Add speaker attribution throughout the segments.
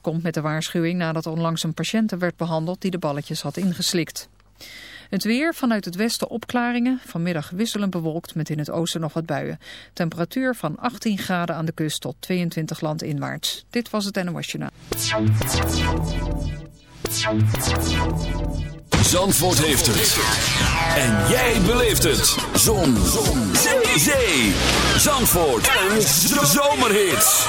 Speaker 1: Komt met de waarschuwing nadat onlangs een patiënt werd behandeld die de balletjes had ingeslikt. Het weer vanuit het westen opklaringen, vanmiddag wisselend bewolkt met in het oosten nog wat buien. Temperatuur van 18 graden aan de kust tot 22 land inwaarts. Dit was het NOS Journaal.
Speaker 2: Zandvoort heeft het. En jij beleeft het. Zon. Zon. Zee. Zandvoort. Een zomerhit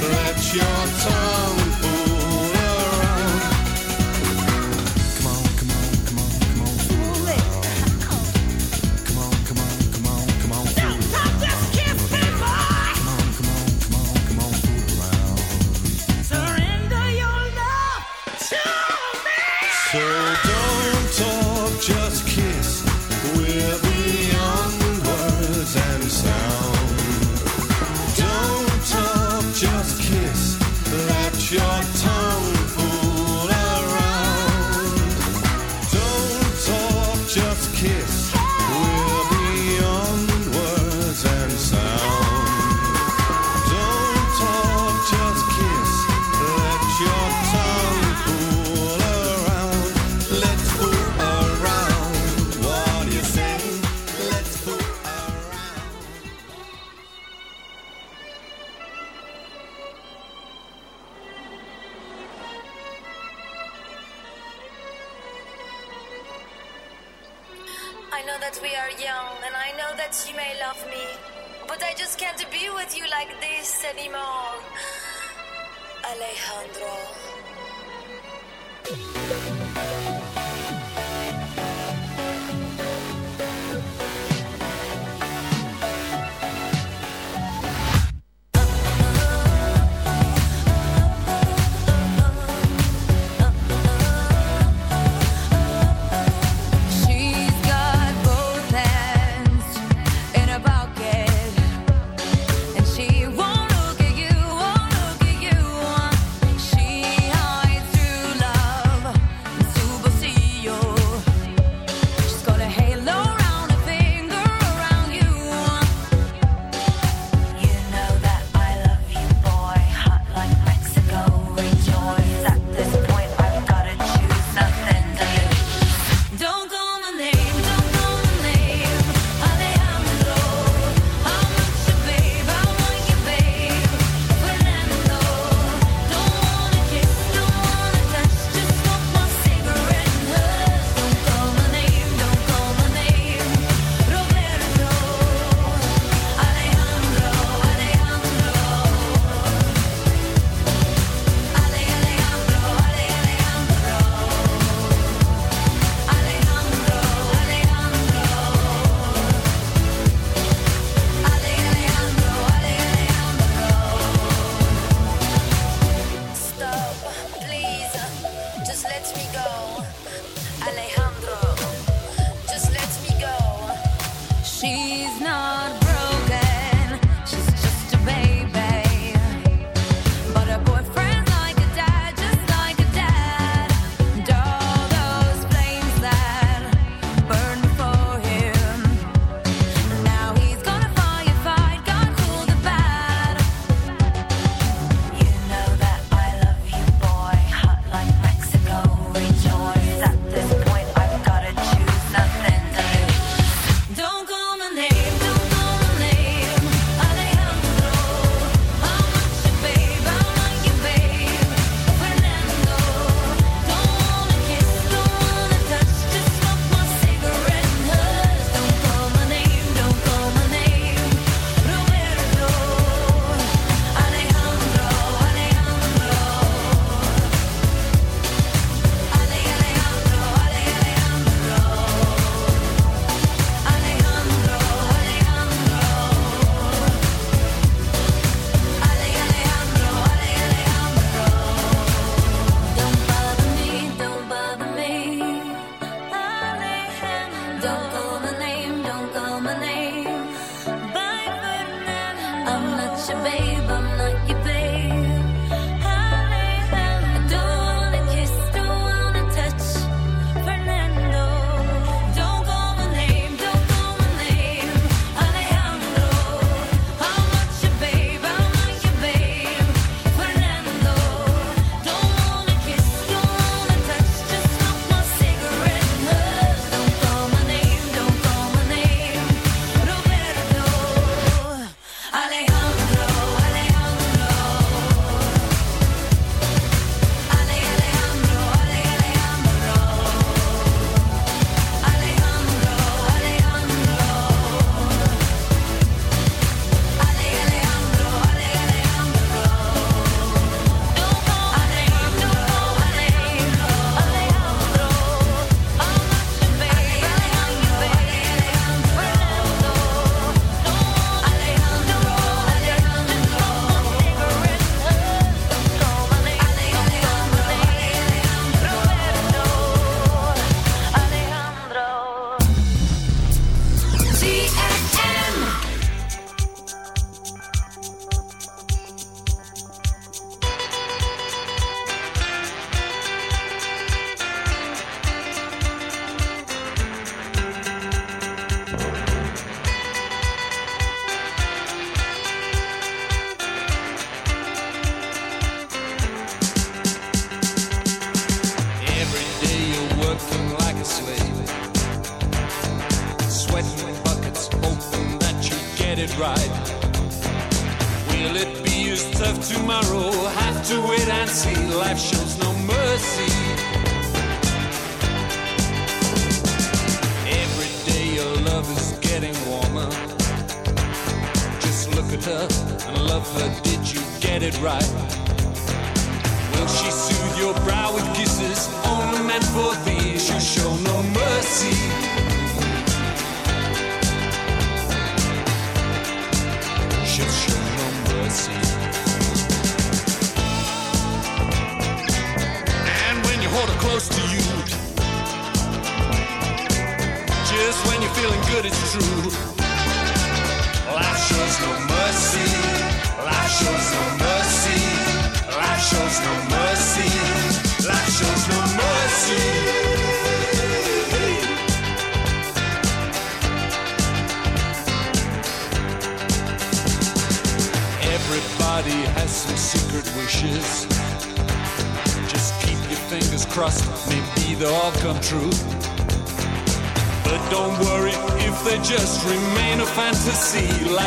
Speaker 3: let your tongue.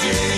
Speaker 4: see.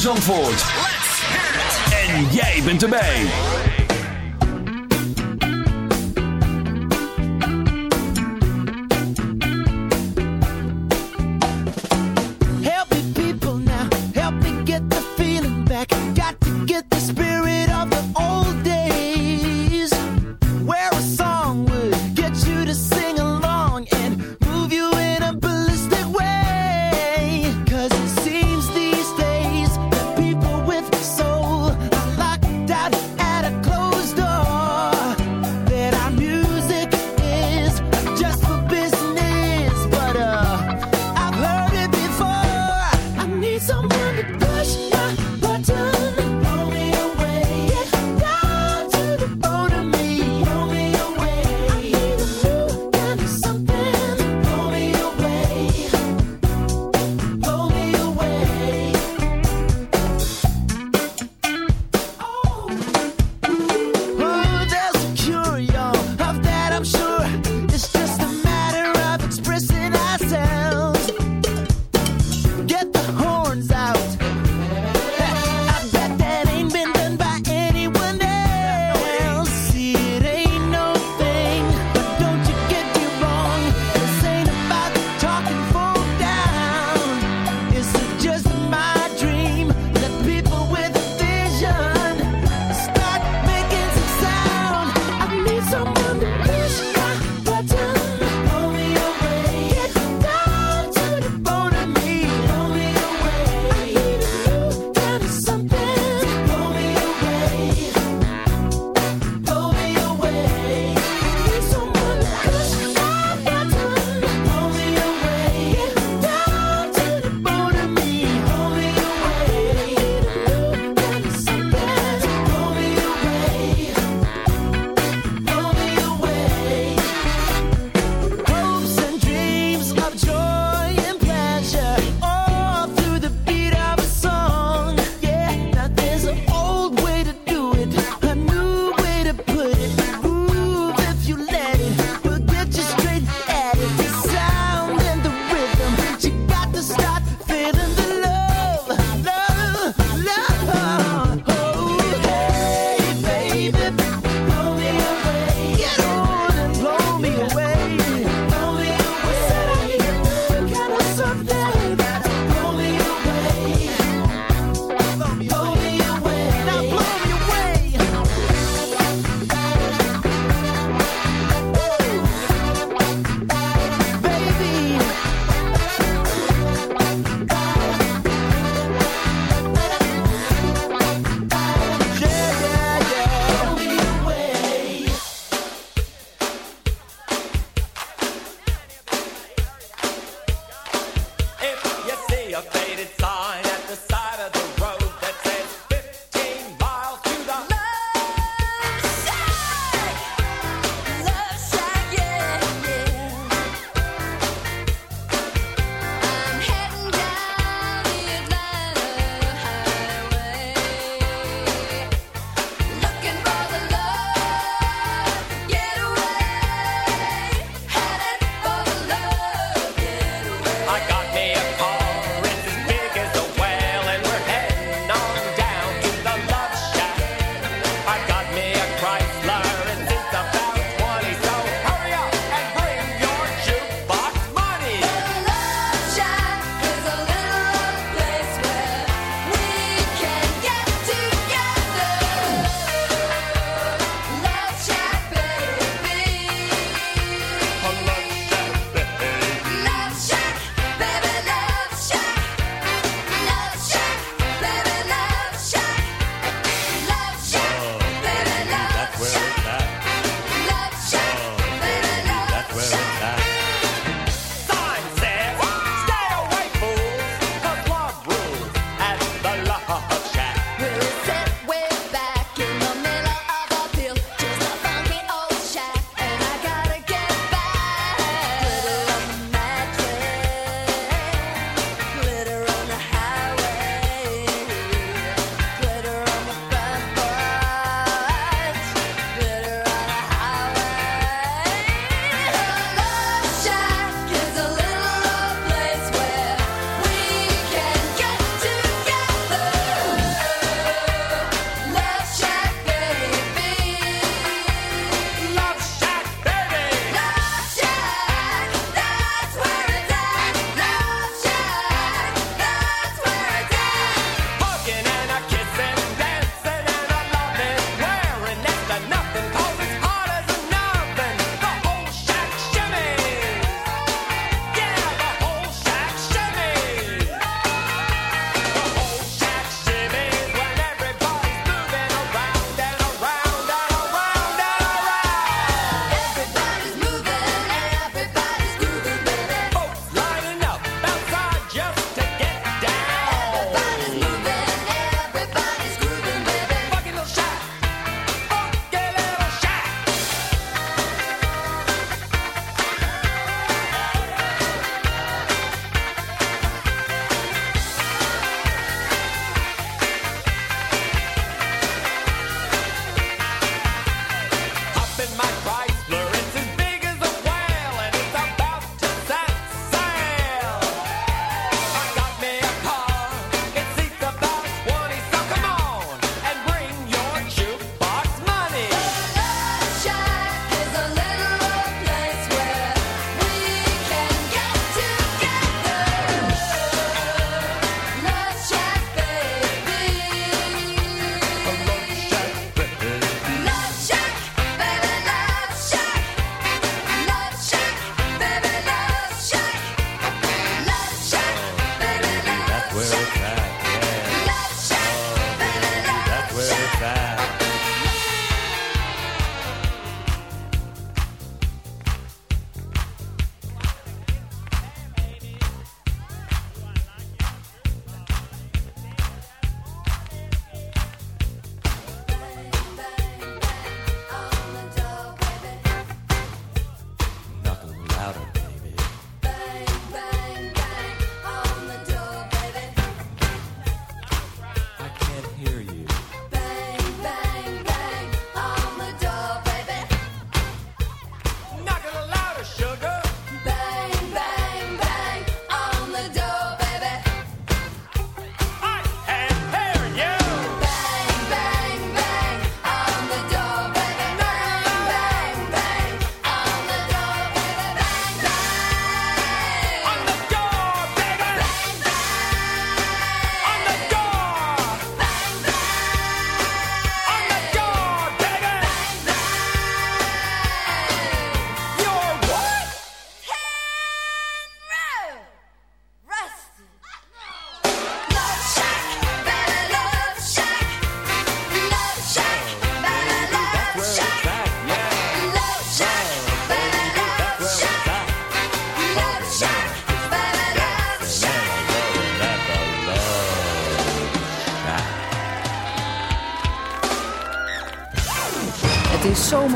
Speaker 5: in
Speaker 6: Zandvoort.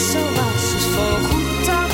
Speaker 2: zo was, is voorgoed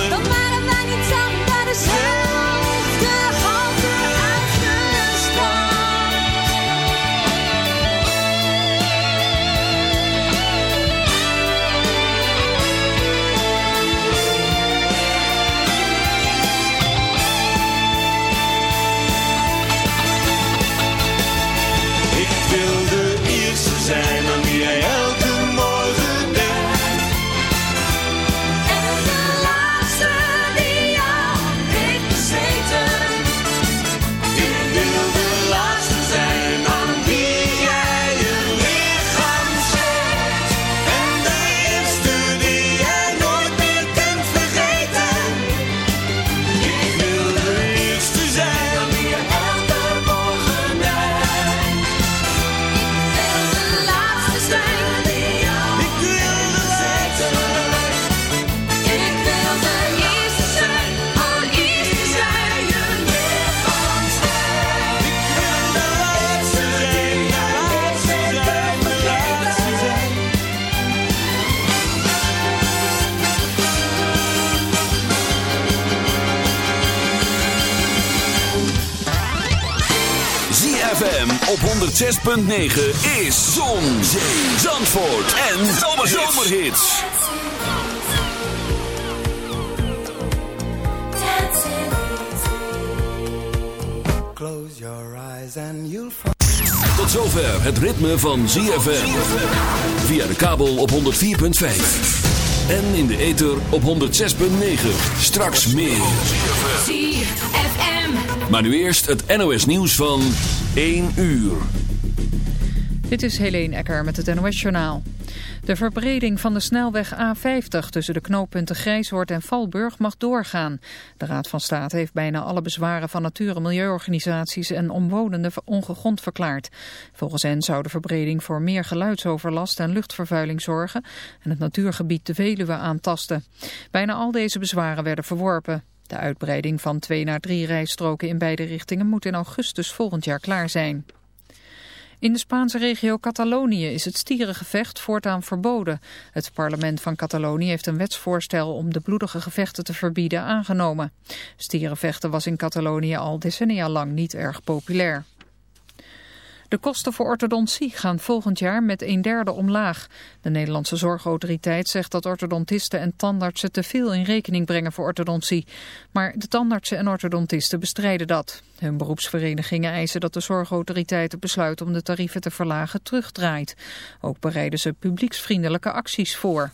Speaker 7: 106.9 is Zon, Zandvoort en Zomerhits.
Speaker 8: Close your eyes and you'll find.
Speaker 7: Tot zover het ritme van ZFM. Via de kabel op 104.5. En in de ether op 106.9. Straks meer.
Speaker 2: ZFM.
Speaker 7: Maar nu eerst het NOS nieuws van 1 uur.
Speaker 1: Dit is Helene Ecker met het NOS-journaal. De verbreding van de snelweg A50 tussen de knooppunten Grijshoort en Valburg mag doorgaan. De Raad van State heeft bijna alle bezwaren van natuur- en milieuorganisaties en omwonenden ongegrond verklaard. Volgens hen zou de verbreding voor meer geluidsoverlast en luchtvervuiling zorgen en het natuurgebied de Veluwe aantasten. Bijna al deze bezwaren werden verworpen. De uitbreiding van twee naar drie rijstroken in beide richtingen moet in augustus volgend jaar klaar zijn. In de Spaanse regio Catalonië is het stierengevecht voortaan verboden. Het parlement van Catalonië heeft een wetsvoorstel om de bloedige gevechten te verbieden aangenomen. Stierenvechten was in Catalonië al decennia lang niet erg populair. De kosten voor orthodontie gaan volgend jaar met een derde omlaag. De Nederlandse Zorgautoriteit zegt dat orthodontisten en tandartsen te veel in rekening brengen voor orthodontie. Maar de tandartsen en orthodontisten bestrijden dat. Hun beroepsverenigingen eisen dat de Zorgautoriteit het besluit om de tarieven te verlagen terugdraait. Ook bereiden ze publieksvriendelijke acties voor.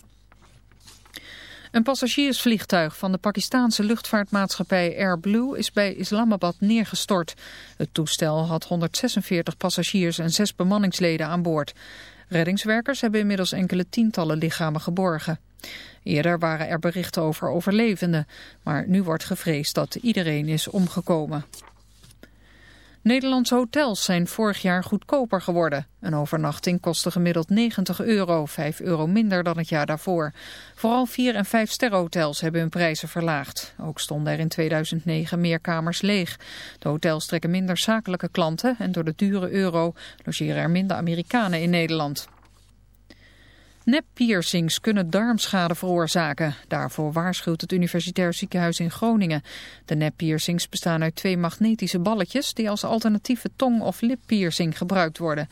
Speaker 1: Een passagiersvliegtuig van de Pakistanse luchtvaartmaatschappij AirBlue is bij Islamabad neergestort. Het toestel had 146 passagiers en zes bemanningsleden aan boord. Reddingswerkers hebben inmiddels enkele tientallen lichamen geborgen. Eerder waren er berichten over overlevenden, maar nu wordt gevreesd dat iedereen is omgekomen. Nederlandse hotels zijn vorig jaar goedkoper geworden. Een overnachting kostte gemiddeld 90 euro, 5 euro minder dan het jaar daarvoor. Vooral 4- en 5-sterrenhotels hebben hun prijzen verlaagd. Ook stonden er in 2009 meer kamers leeg. De hotels trekken minder zakelijke klanten en door de dure euro logeren er minder Amerikanen in Nederland. Neppiercings kunnen darmschade veroorzaken. Daarvoor waarschuwt het Universitair Ziekenhuis in Groningen. De neppiercings bestaan uit twee magnetische balletjes die als alternatieve tong- of lippiercing gebruikt worden.